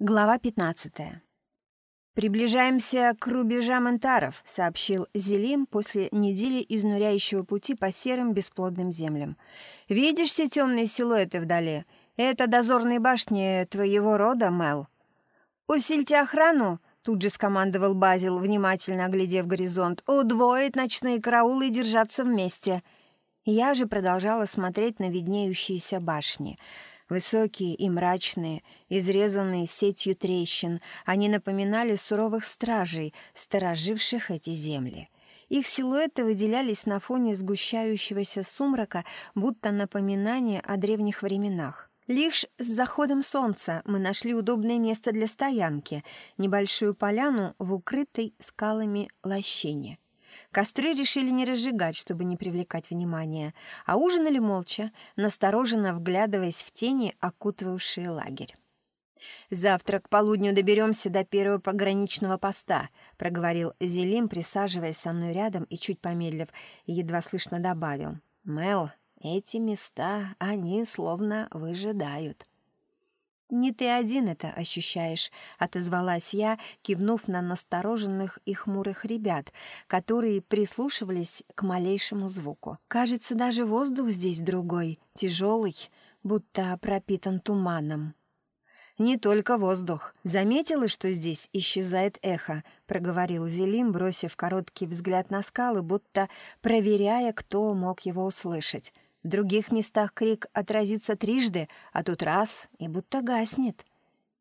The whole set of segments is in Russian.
Глава 15. «Приближаемся к рубежам Энтаров», — сообщил Зелим после недели изнуряющего пути по серым бесплодным землям. «Видишь все темные силуэты вдали? Это дозорные башни твоего рода, Мел». «Усильте охрану», — тут же скомандовал Базил, внимательно оглядев горизонт. «Удвоить ночные караулы и держаться вместе». Я же продолжала смотреть на виднеющиеся башни — Высокие и мрачные, изрезанные сетью трещин, они напоминали суровых стражей, стороживших эти земли. Их силуэты выделялись на фоне сгущающегося сумрака, будто напоминание о древних временах. Лишь с заходом солнца мы нашли удобное место для стоянки, небольшую поляну в укрытой скалами лощине. Костры решили не разжигать, чтобы не привлекать внимания, а ужинали молча, настороженно вглядываясь в тени, окутывавшие лагерь. «Завтра к полудню доберемся до первого пограничного поста», — проговорил Зелим, присаживаясь со мной рядом и чуть помедлив, едва слышно добавил. «Мел, эти места, они словно выжидают». «Не ты один это ощущаешь», — отозвалась я, кивнув на настороженных и хмурых ребят, которые прислушивались к малейшему звуку. «Кажется, даже воздух здесь другой, тяжелый, будто пропитан туманом». «Не только воздух. Заметила, что здесь исчезает эхо», — проговорил Зелим, бросив короткий взгляд на скалы, будто проверяя, кто мог его услышать. В других местах крик отразится трижды, а тут раз и будто гаснет.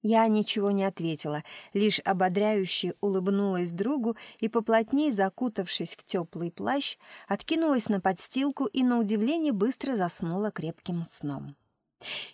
Я ничего не ответила, лишь ободряюще улыбнулась другу и, поплотнее закутавшись в теплый плащ, откинулась на подстилку и, на удивление, быстро заснула крепким сном.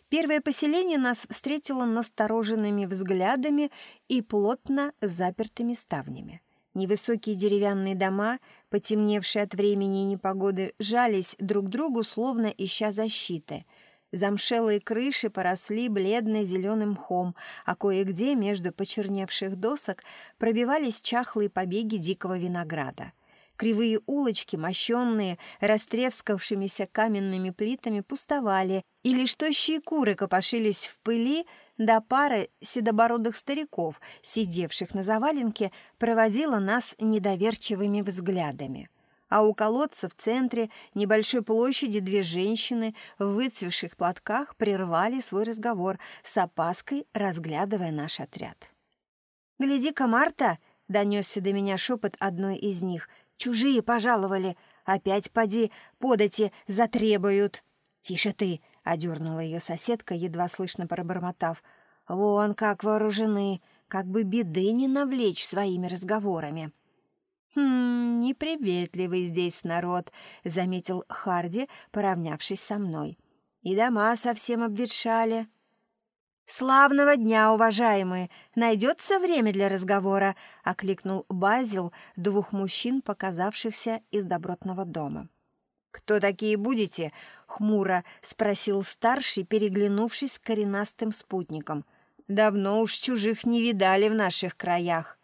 Первое поселение нас встретило настороженными взглядами и плотно запертыми ставнями. Невысокие деревянные дома, потемневшие от времени и непогоды, жались друг другу, словно ища защиты. Замшелые крыши поросли бледно-зеленым мхом, а кое-где между почерневших досок пробивались чахлые побеги дикого винограда. Кривые улочки, мощенные растрескавшимися каменными плитами, пустовали, и лишь тощие куры копошились в пыли, да пара седобородых стариков, сидевших на заваленке, проводила нас недоверчивыми взглядами. А у колодца в центре небольшой площади две женщины в выцвевших платках прервали свой разговор с опаской, разглядывая наш отряд. «Гляди-ка, Марта!» — донесся до меня шепот одной из них. «Чужие пожаловали! Опять поди, подати, затребуют!» «Тише ты!» — одернула ее соседка, едва слышно пробормотав. «Вон как вооружены, как бы беды не навлечь своими разговорами». «Хм, неприветливый здесь народ», — заметил Харди, поравнявшись со мной. «И дома совсем обветшали». «Славного дня, уважаемые! Найдется время для разговора?» — окликнул Базил двух мужчин, показавшихся из добротного дома. «Кто такие будете?» — хмуро спросил старший, переглянувшись с коренастым спутником. «Давно уж чужих не видали в наших краях».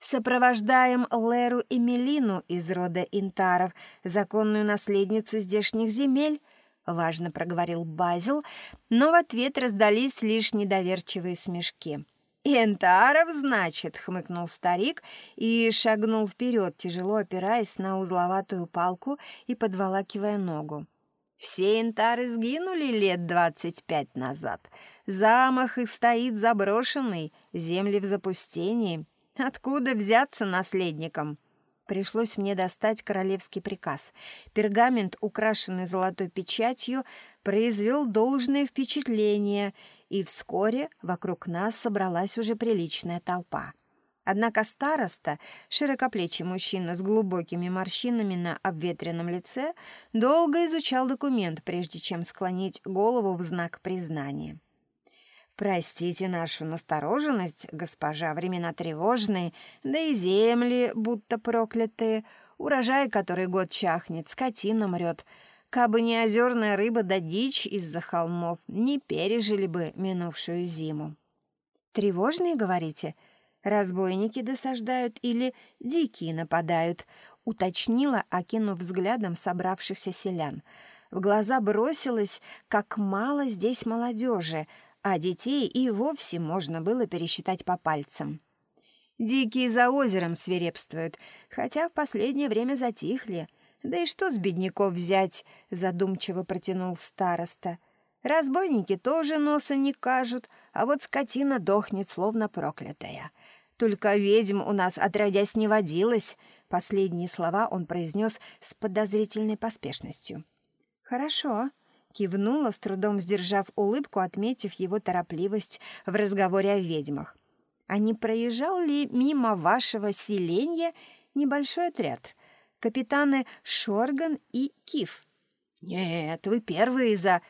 «Сопровождаем Леру и Мелину из рода Интаров, законную наследницу здешних земель», — важно проговорил Базил, но в ответ раздались лишь недоверчивые смешки. «Энтаров, значит», — хмыкнул старик и шагнул вперед, тяжело опираясь на узловатую палку и подволакивая ногу. «Все энтары сгинули лет двадцать пять назад. Замах их стоит заброшенный, земли в запустении. Откуда взяться наследникам?» Пришлось мне достать королевский приказ. Пергамент, украшенный золотой печатью, произвел должное впечатление, и вскоре вокруг нас собралась уже приличная толпа. Однако староста, широкоплечий мужчина с глубокими морщинами на обветренном лице, долго изучал документ, прежде чем склонить голову в знак признания. Простите нашу настороженность, госпожа, времена тревожные, да и земли будто проклятые, урожай который год чахнет, скотина мрет. Кабы не озерная рыба да дичь из-за холмов, не пережили бы минувшую зиму. Тревожные, говорите? Разбойники досаждают или дикие нападают, уточнила, окинув взглядом собравшихся селян. В глаза бросилось, как мало здесь молодежи — а детей и вовсе можно было пересчитать по пальцам. Дикие за озером свирепствуют, хотя в последнее время затихли. Да и что с бедняков взять, задумчиво протянул староста. Разбойники тоже носа не кажут, а вот скотина дохнет, словно проклятая. Только ведьм у нас отродясь не водилось. Последние слова он произнес с подозрительной поспешностью. «Хорошо», — кивнула, с трудом сдержав улыбку, отметив его торопливость в разговоре о ведьмах. «А не проезжал ли мимо вашего селения небольшой отряд? Капитаны Шорган и Киф?» «Нет, вы первые за...»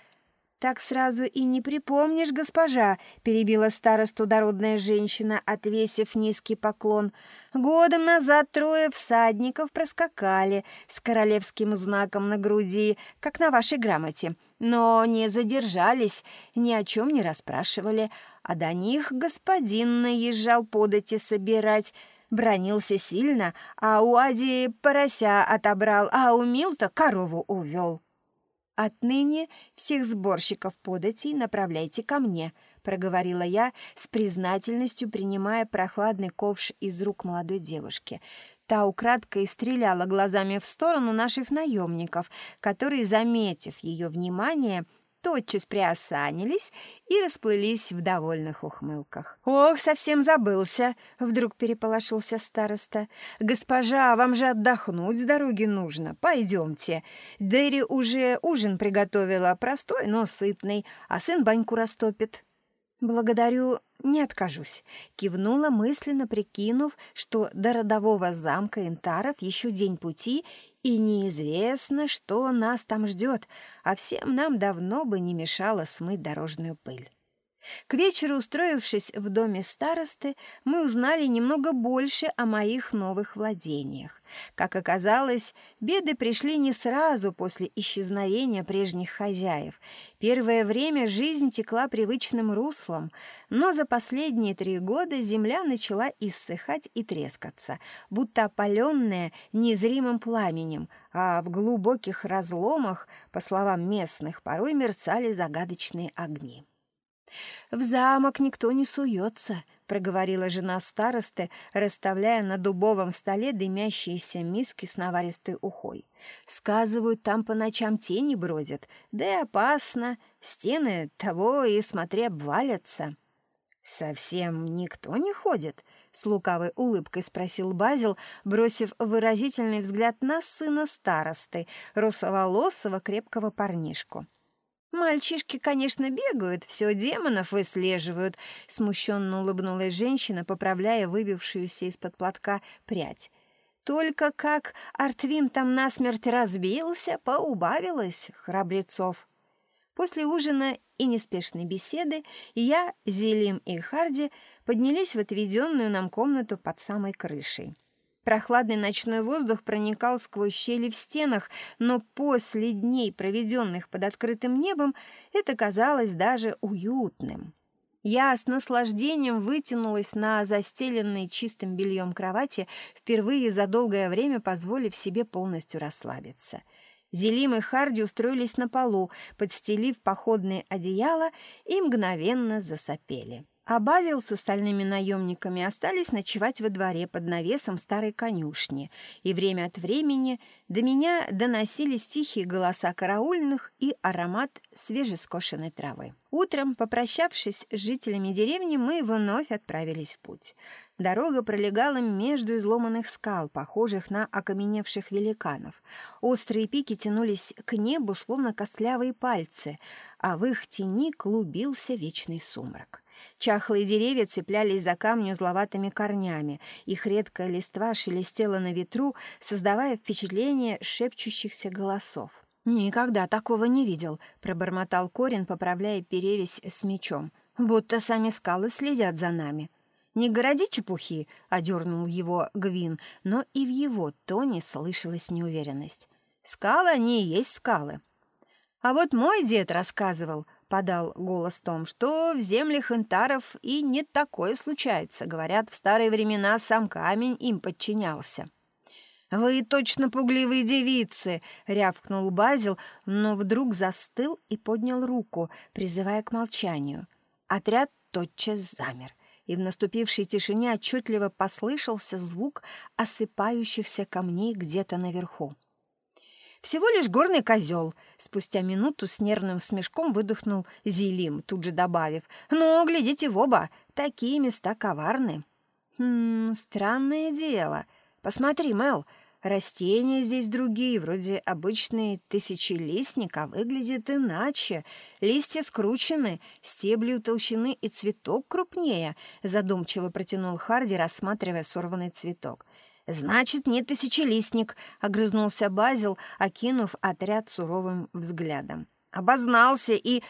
«Так сразу и не припомнишь, госпожа», — перебила старосту дородная женщина, отвесив низкий поклон. «Годом назад трое всадников проскакали с королевским знаком на груди, как на вашей грамоте, но не задержались, ни о чем не расспрашивали, а до них господин наезжал подати собирать». Бронился сильно, а у Ади порося отобрал, а у Милта корову увел. «Отныне всех сборщиков податей направляйте ко мне», — проговорила я с признательностью, принимая прохладный ковш из рук молодой девушки. Та украдкой стреляла глазами в сторону наших наемников, которые, заметив ее внимание, — тотчас приосанились и расплылись в довольных ухмылках. «Ох, совсем забылся!» — вдруг переполошился староста. «Госпожа, вам же отдохнуть с дороги нужно. Пойдемте. Дэри уже ужин приготовила, простой, но сытный, а сын баньку растопит». «Благодарю, не откажусь», — кивнула мысленно, прикинув, что до родового замка Интаров еще день пути, и неизвестно, что нас там ждет, а всем нам давно бы не мешало смыть дорожную пыль. К вечеру, устроившись в доме старосты, мы узнали немного больше о моих новых владениях. Как оказалось, беды пришли не сразу после исчезновения прежних хозяев. Первое время жизнь текла привычным руслом, но за последние три года земля начала иссыхать и трескаться, будто опаленная незримым пламенем, а в глубоких разломах, по словам местных, порой мерцали загадочные огни. «В замок никто не суется», — проговорила жена старосты, расставляя на дубовом столе дымящиеся миски с наваристой ухой. «Сказывают, там по ночам тени бродят, да и опасно, стены того и, смотри, обвалятся». «Совсем никто не ходит?» — с лукавой улыбкой спросил Базил, бросив выразительный взгляд на сына старосты, русоволосого крепкого парнишку. «Мальчишки, конечно, бегают, все демонов выслеживают», — смущенно улыбнулась женщина, поправляя выбившуюся из-под платка прядь. «Только как Артвим там насмерть разбился, поубавилось храбрецов». После ужина и неспешной беседы я, Зелим и Харди поднялись в отведенную нам комнату под самой крышей. Прохладный ночной воздух проникал сквозь щели в стенах, но после дней, проведенных под открытым небом, это казалось даже уютным. Я с наслаждением вытянулась на застеленной чистым бельем кровати, впервые за долгое время позволив себе полностью расслабиться. Зелим и Харди устроились на полу, подстелив походные одеяла и мгновенно засопели а с остальными наемниками остались ночевать во дворе под навесом старой конюшни, и время от времени до меня доносились тихие голоса караульных и аромат свежескошенной травы. Утром, попрощавшись с жителями деревни, мы вновь отправились в путь. Дорога пролегала между изломанных скал, похожих на окаменевших великанов. Острые пики тянулись к небу, словно костлявые пальцы, а в их тени клубился вечный сумрак. Чахлые деревья цеплялись за камни узловатыми корнями, их редкая листва шелестела на ветру, создавая впечатление шепчущихся голосов. «Никогда такого не видел», — пробормотал Корин, поправляя перевязь с мечом. «Будто сами скалы следят за нами». «Не городи чепухи», — одернул его Гвин, но и в его тоне слышалась неуверенность. «Скалы они и есть скалы». «А вот мой дед рассказывал», подал голос Том, что в землях интаров и не такое случается. Говорят, в старые времена сам камень им подчинялся. «Вы точно пугливые девицы!» — рявкнул Базил, но вдруг застыл и поднял руку, призывая к молчанию. Отряд тотчас замер, и в наступившей тишине отчетливо послышался звук осыпающихся камней где-то наверху. «Всего лишь горный козел», — спустя минуту с нервным смешком выдохнул Зилим, тут же добавив. «Но глядите в оба, такие места коварны». «Хм, странное дело. Посмотри, Мел, Растения здесь другие, вроде обычный тысячелистник, а выглядит иначе. Листья скручены, стебли утолщены и цветок крупнее, задумчиво протянул Харди, рассматривая сорванный цветок. «Значит, не тысячелистник», — огрызнулся Базил, окинув отряд суровым взглядом. Обознался и...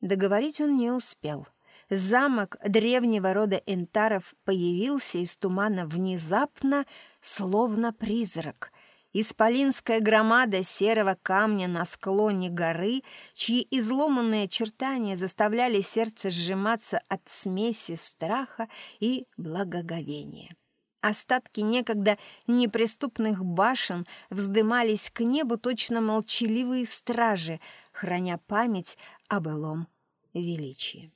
Договорить он не успел. Замок древнего рода Энтаров появился из тумана внезапно, словно призрак. Исполинская громада серого камня на склоне горы, чьи изломанные очертания заставляли сердце сжиматься от смеси страха и благоговения. Остатки некогда неприступных башен вздымались к небу точно молчаливые стражи, храня память о былом величии.